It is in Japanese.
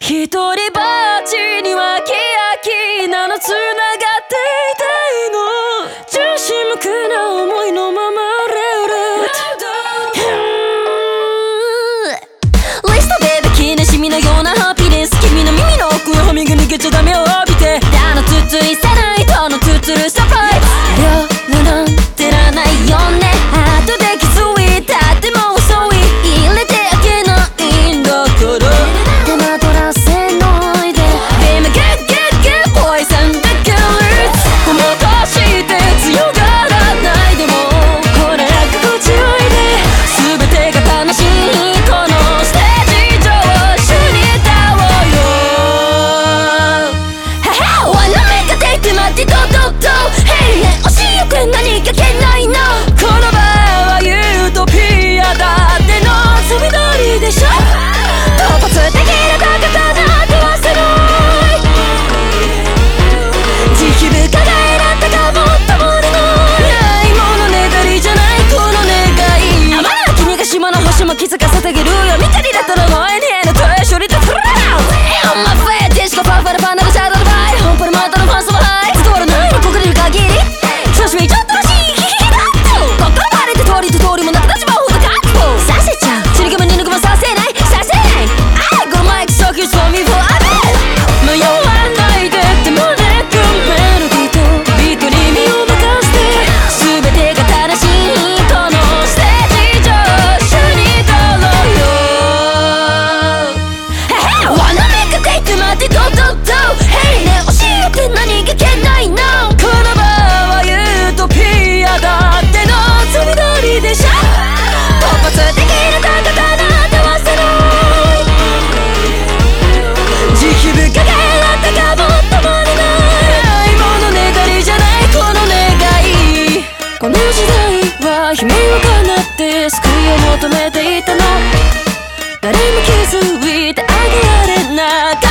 一人ぼっちには消めていたな誰も気づいてあげられなかった。